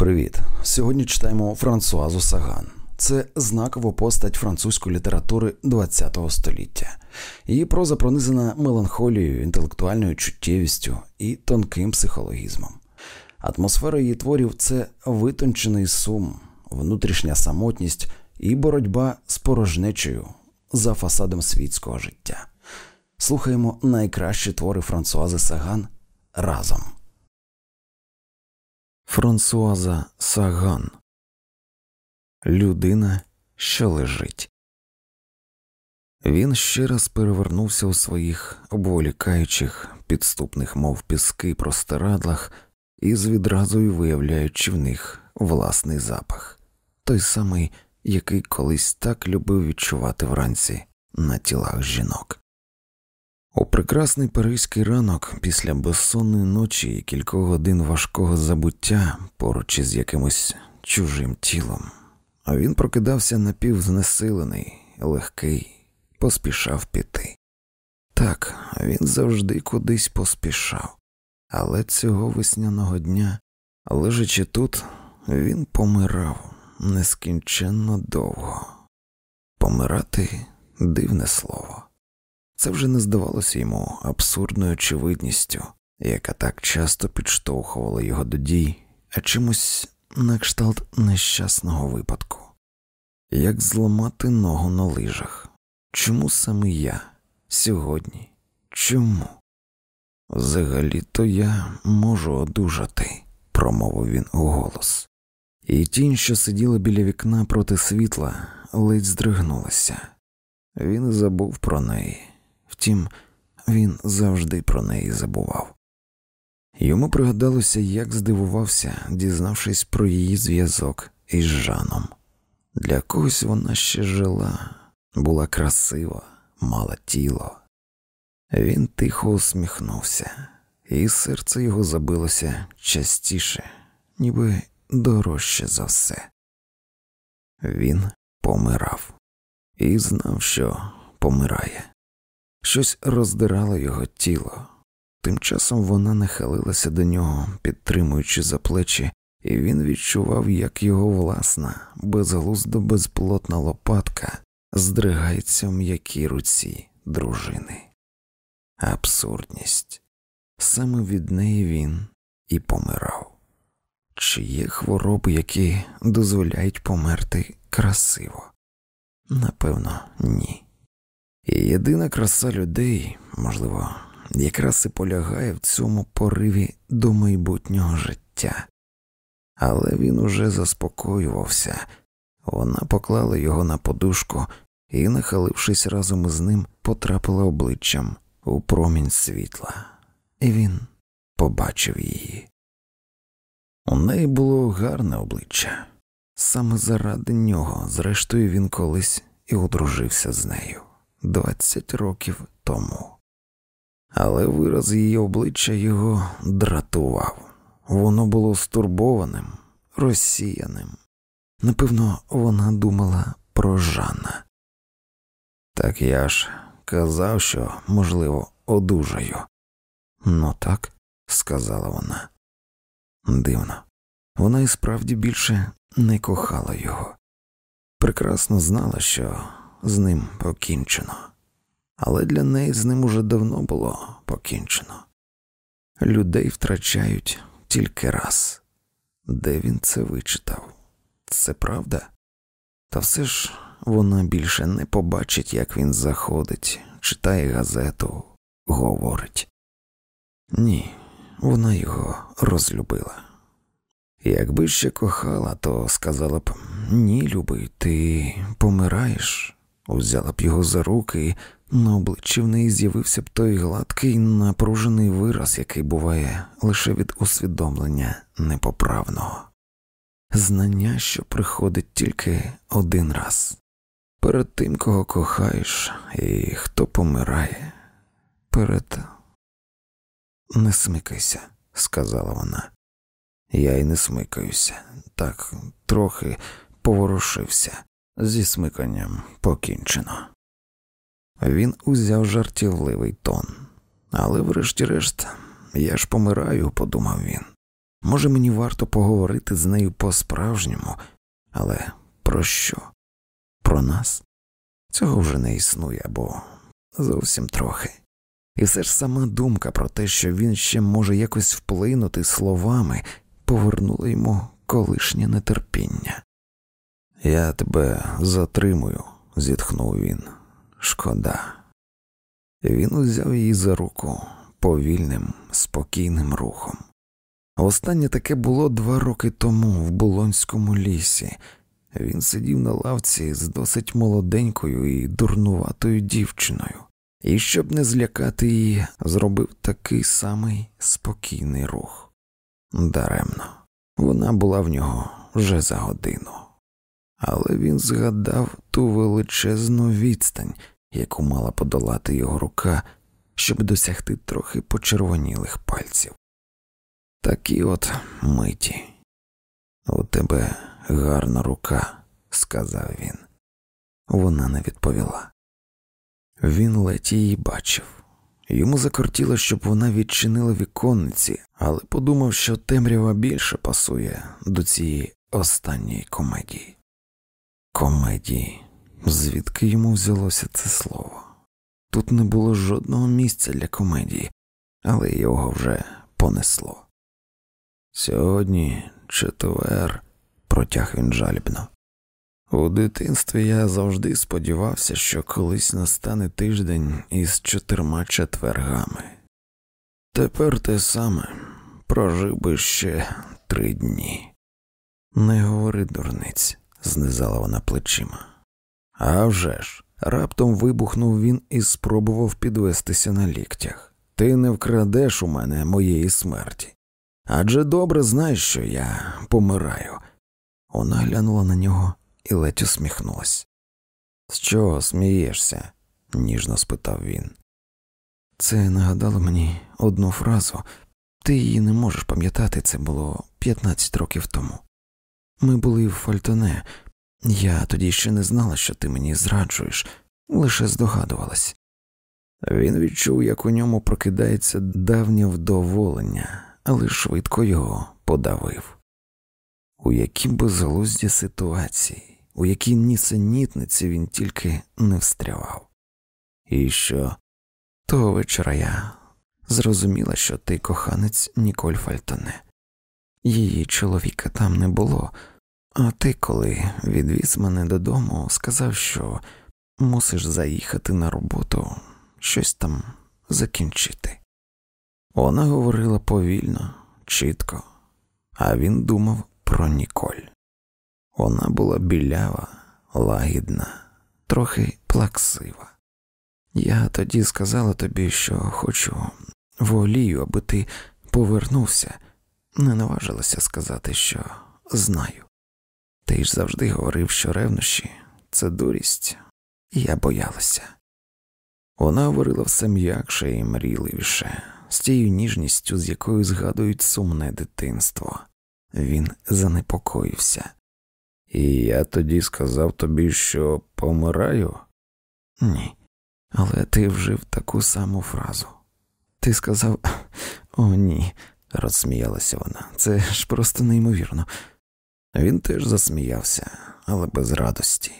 Привіт! Сьогодні читаємо Франсуазу Саган. Це знакова постать французької літератури ХХ століття. Її проза пронизана меланхолією, інтелектуальною чуттєвістю і тонким психологізмом. Атмосфера її творів це витончений сум, внутрішня самотність і боротьба з порожнечею за фасадом світського життя. Слухаємо найкращі твори Франсуази Саган разом. Франсуаза Саган Людина, що лежить. Він ще раз перевернувся у своїх обволікаючих, підступних, мов піски простирадлах, і з відразу виявляючи в них власний запах, той самий, який колись так любив відчувати вранці на тілах жінок. У прекрасний паризький ранок після безсонної ночі і кількох годин важкого забуття поруч із якимось чужим тілом, він прокидався напівзнесилений, легкий, поспішав піти. Так, він завжди кудись поспішав, але цього весняного дня, лежачи тут, він помирав нескінченно довго. Помирати дивне слово. Це вже не здавалося йому абсурдною очевидністю, яка так часто підштовхувала його до дій, а чимось на кшталт нещасного випадку. Як зламати ногу на лижах? Чому саме я сьогодні? Чому? Взагалі то я можу одужати, промовив він у голос. І тінь, що сиділа біля вікна проти світла, ледь здригнулася. Він забув про неї. Втім, він завжди про неї забував. Йому пригадалося, як здивувався, дізнавшись про її зв'язок із Жаном. Для когось вона ще жила, була красива, мала тіло. Він тихо усміхнувся, і серце його забилося частіше, ніби дорожче за все. Він помирав і знав, що помирає. Щось роздирало його тіло. Тим часом вона нахилилася до нього, підтримуючи за плечі, і він відчував, як його власна, безглуздо безплотна лопатка здригається в м'якій руці дружини. Абсурдність. Саме від неї він і помирав. Чи є хвороби, які дозволяють померти красиво? Напевно, ні. І єдина краса людей, можливо, якраз і полягає в цьому пориві до майбутнього життя, але він уже заспокоювався, вона поклала його на подушку і, нахилившись разом із ним, потрапила обличчям у промінь світла, і він побачив її. У неї було гарне обличчя, саме заради нього, зрештою, він колись і одружився з нею двадцять років тому. Але вираз її обличчя його дратував, воно було стурбованим, розсіяним. Напевно, вона думала про Жанна. Так я ж казав, що, можливо, одужаю. Ну так, сказала вона. Дивно, вона і справді більше не кохала його. Прекрасно знала, що з ним покінчено, але для неї з ним уже давно було покінчено. Людей втрачають тільки раз. Де він це вичитав? Це правда? Та все ж вона більше не побачить, як він заходить, читає газету, говорить. Ні, вона його розлюбила. Якби ще кохала, то сказала б ні, любий, ти помираєш, Узяла б його за руки, і на обличчі в неї з'явився б той гладкий напружений вираз, який буває лише від усвідомлення непоправного, знання, що приходить тільки один раз. Перед тим, кого кохаєш, і хто помирає, перед не смикайся, сказала вона. Я й не смикаюся, так трохи поворушився зі смиканням покінчено. Він узяв жартівливий тон, але, врешті-решт, я ж помираю, подумав він. Може, мені варто поговорити з нею по-справжньому, але про що? Про нас? Цього вже не існує або зовсім трохи. І все ж сама думка про те, що він ще може якось вплинути словами, повернула йому колишнє нетерпіння. Я тебе затримую, зітхнув він. Шкода. Він узяв її за руку повільним, спокійним рухом. Останнє таке було два роки тому в Булонському лісі. Він сидів на лавці з досить молоденькою і дурнуватою дівчиною, і, щоб не злякати її, зробив такий самий спокійний рух. Даремно, вона була в нього вже за годину. Але він згадав ту величезну відстань, яку мала подолати його рука, щоб досягти трохи почервонілих пальців. Такі от миті. У тебе гарна рука, сказав він. Вона не відповіла. Він ледь її бачив. Йому закортіло, щоб вона відчинила віконниці, але подумав, що темрява більше пасує до цієї останньої комедії. Комедії, звідки йому взялося це слово? Тут не було жодного місця для комедії, але його вже понесло. Сьогодні четвер, протяг він жальбно. У дитинстві я завжди сподівався, що колись настане тиждень із чотирма четвергами. Тепер те саме прожив би ще три дні. Не говори, дурниць, знизала вона плечима. «А вже ж!» – раптом вибухнув він і спробував підвестися на ліктях. Ти не вкрадеш у мене моєї смерті. Адже добре знаєш, що я помираю. Вона глянула на нього і ледь усміхнулась. З чого смієшся? ніжно спитав він. Це нагадало мені одну фразу, ти її не можеш пам'ятати, це було 15 років тому. Ми були в Фальтоне, я тоді ще не знала, що ти мені зраджуєш, лише здогадувалась. Він відчув, як у ньому прокидається давнє вдоволення, але швидко його подавив. У якій безглузді ситуації, у якій нісенітниці він тільки не встрявав. І що того вечора я зрозуміла, що ти коханець Ніколь Фальтоне. Її чоловіка там не було, а ти, коли відвіз мене додому, сказав, що мусиш заїхати на роботу, щось там закінчити. Вона говорила повільно, чітко, а він думав про Ніколь. Вона була білява, лагідна, трохи плаксива. Я тоді сказала тобі, що хочу волію, аби ти повернувся, не наважилася сказати, що знаю. Ти ж завжди говорив, що ревнощі це дурість, і я боялася. Вона говорила все м'якше і мрійливіше, з тією ніжністю, з якою згадують сумне дитинство. Він занепокоївся. І я тоді сказав тобі, що помираю? Ні, але ти вжив таку саму фразу. Ти сказав о, ні, розсміялася вона. Це ж просто неймовірно. Він теж засміявся, але без радості.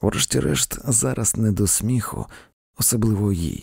Врешті-решт, зараз не до сміху, особливо їй.